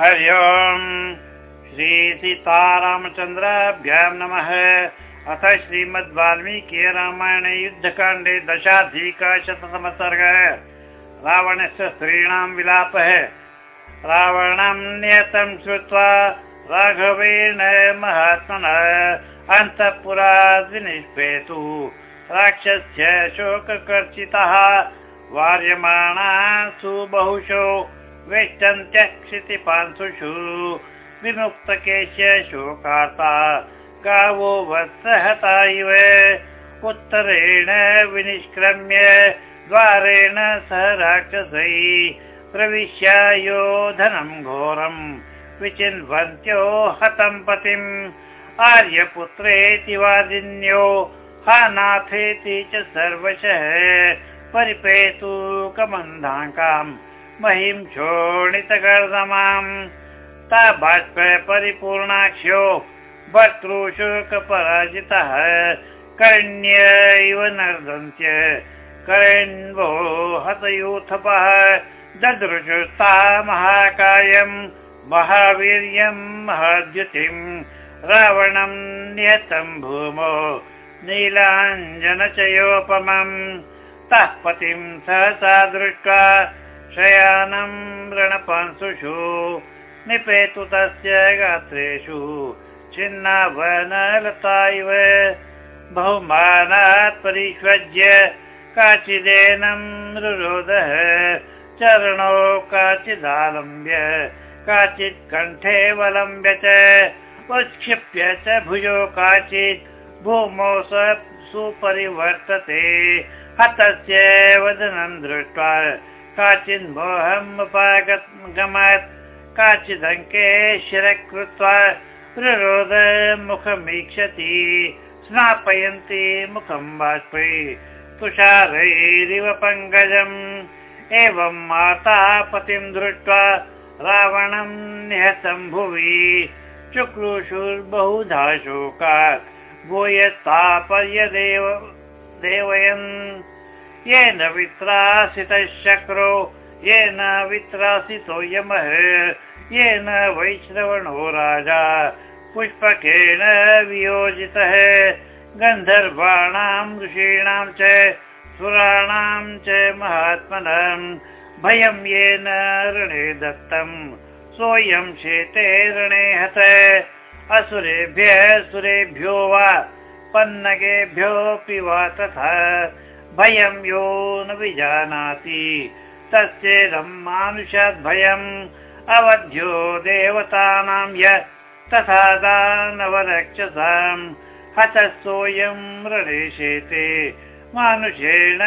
हरि ओम्। श्रीसीतारामचन्द्राभ्यां नमः। अथ श्रीमद् वाल्मीकि रामायणे युद्धकाण्डे दशाधिकशततमसर्ग रावणस्य स्त्रीणां विलापः। रावणं नियतं श्रुत्वा राघवेण महात्मनः अन्तःपुरात् विनिष्पेतु। राक्षस्य शोककर्षितः वार्यमाणासु वेष्टन्त्यः क्षितिपांशुषु विमुक्तकेश्य शोकार्ता। गावो वत्सहता इव। उत्तरेण विनिष्क्रम्य द्वारेण सह राक्षसै। प्रविश्य यो घोरम् विचिन्वन्त्यो हतं पतिम्। आर्यपुत्रेति वादिन्यो हा नाथेति च सर्वशः। परिपेतु कमन्धाङ्काम् महिं शोणितगर्दमाम् ता बाष्प परिपूर्णाक्ष्यो भर्तृशुकपराजितः कर्ण्य इव नर्दन्त्य करेण्वो हतयूथपः। ददृशुस्ता महाकायम् महावीर्यम् महाद्युतिम् रावणम् नियतम् भूमो नीलाञ्जनचयोपमम् तः पतिम् सहसा दृष्ट्वा शयानं रणपांसुषु निपेतु तस्य गात्रेषु। छिन्नावनलता इव बहुमानात् परिष्वज्य काचिदेनं रुरोदः चरणो काचिदालम्ब्य काचित् कण्ठेऽवलम्ब्य च उत्क्षिप्य च भुजो काचित् भूमौ सुपरिवर्तते। हतस्य वदनं दृष्ट्वा काचिन्मोहमुपागमत् काचिदङ्के शिरः कृत्वा रुरोद मुखमीक्षति स्नापयन्ति मुखं बाष्पै तुषारैरिव पङ्कजम् एवं माता पतिं दृष्ट्वा रावणं निहतं भुवि चुक्रुषुर्बहुधा शोकात् भूयस्तापर्यदेव देवयन् येन वित्रासितः शक्रो येन वित्रासितो यमः येन वैश्रवणो राजा पुष्पकेण वियोजितः। गन्धर्वाणां ऋषीणां च सुराणां च महात्मनम् भयं येन ऋणे दत्तम् सोऽयं शेते ऋणे हत। असुरेभ्यः सुरेभ्यो वा पन्नगेभ्योऽपि वा तथा भयं यो न विजानाति। तस्येदं मानुषाद्भयम्। अवध्यो देवतानां य तथा दानवरक्षसाम्। सोऽयं रणेशेते। मानुषेण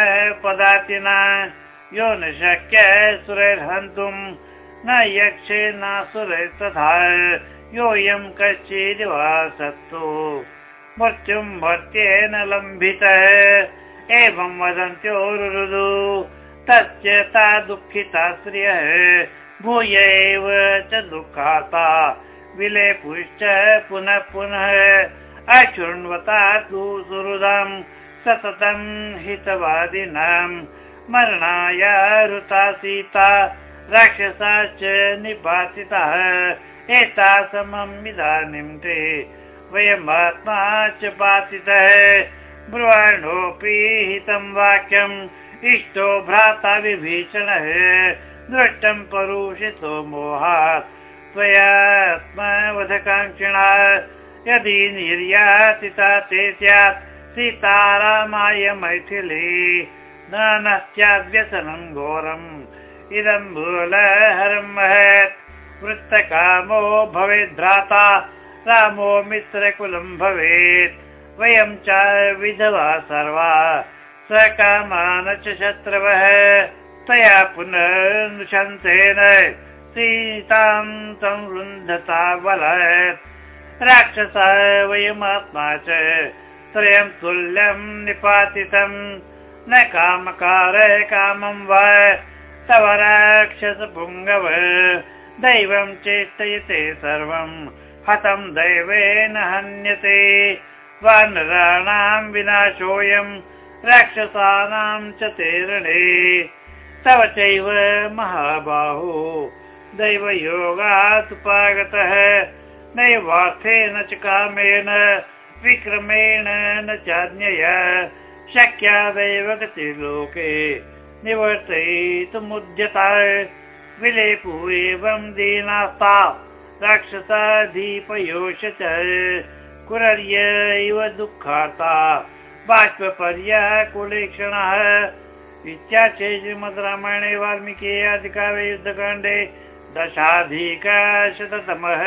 पदातिना। यो न शक्य सुरैर्हन्तुम्। न यक्षेनासुरै तथा योऽयं कश्चिद्वा सत्तो मृत्युं मर्त्येन लम्बितः एवं वदन्त्यो रुदु तस्य ता दुःखिता श्रियः भूय एव च दुःखाता। विलेपुश्च पुनः पुनः अशृण्वता तु सुहृदम् सततं हितवादिनां। मरणाय ऋता सीता राक्षसाश्च निपातितः एता समम् इदानीं ते वयमात्मा च पातितः ब्रुवाणोऽपि हितं वाक्यम् इष्टो भ्राता विभीषणः दृष्टं परुषितो मोहात्। त्वयात्मवधकाङ्क्षिणा यदि निर्यातिता ते स्यात् सीतारामाय मैथिली न स्याद्व्यसनं घोरम्। इदं मूलहरं महत् वृत्तकामो भवेद्भ्राता रामो मित्रकुलं भवेत् वयं च विधवा सर्वा सकामान च शत्रवः तया पुनः नुशंसेन सीतां संवृन्धता बलत् राक्षसा वयमात्मा च त्रयं तुल्यं निपातितं। न कामकार कामं वा तव राक्षसपुङ्गव दैवं चेष्टयते सर्वम् हतं दैवेन हन्यते वानराणां विनाशोऽयं राक्षसानां च तेरणे तव चैव महाबाहो दैवयोगादुपागतः नैवार्थेन च कामेन विक्रमेण न चाज्ञय। शक्यादैव गतिर्लोके निवर्तयितुमुद्यता। विलेपु एवं दीनास्ता राक्षसाधिपयोष च कुरर्य इव दुःखार्ता बाष्पर्य कुलेक्षणः। इत्याख्ये श्रीमद् रामायणे वाल्मीकि अधिकारे युद्धकाण्डे दशाधिकशततमः।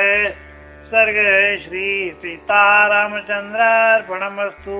सर्ग श्री सीतारामचन्द्रार्पणमस्तु